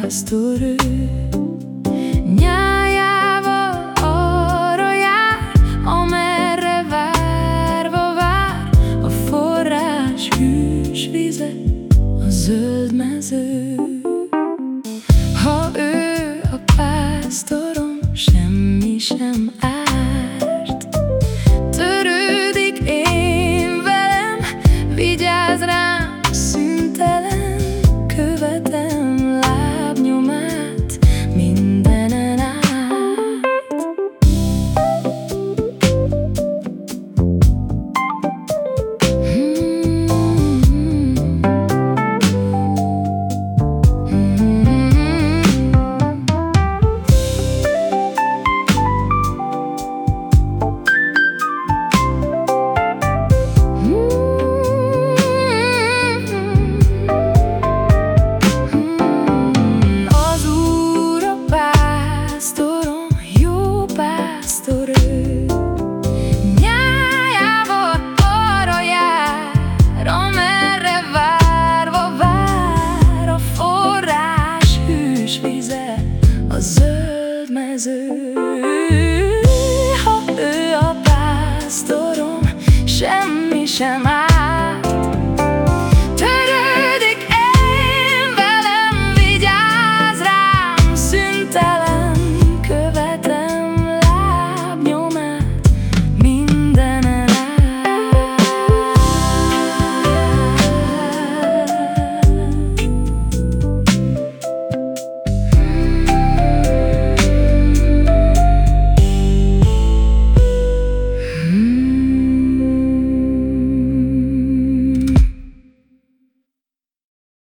pásztor ő Nyájával arra jár, amerre várva vár A forrás hűs vize, a zöld mező a zöld mezőn.